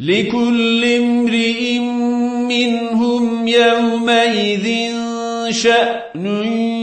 لكل امرئ منهم يومئذ شأن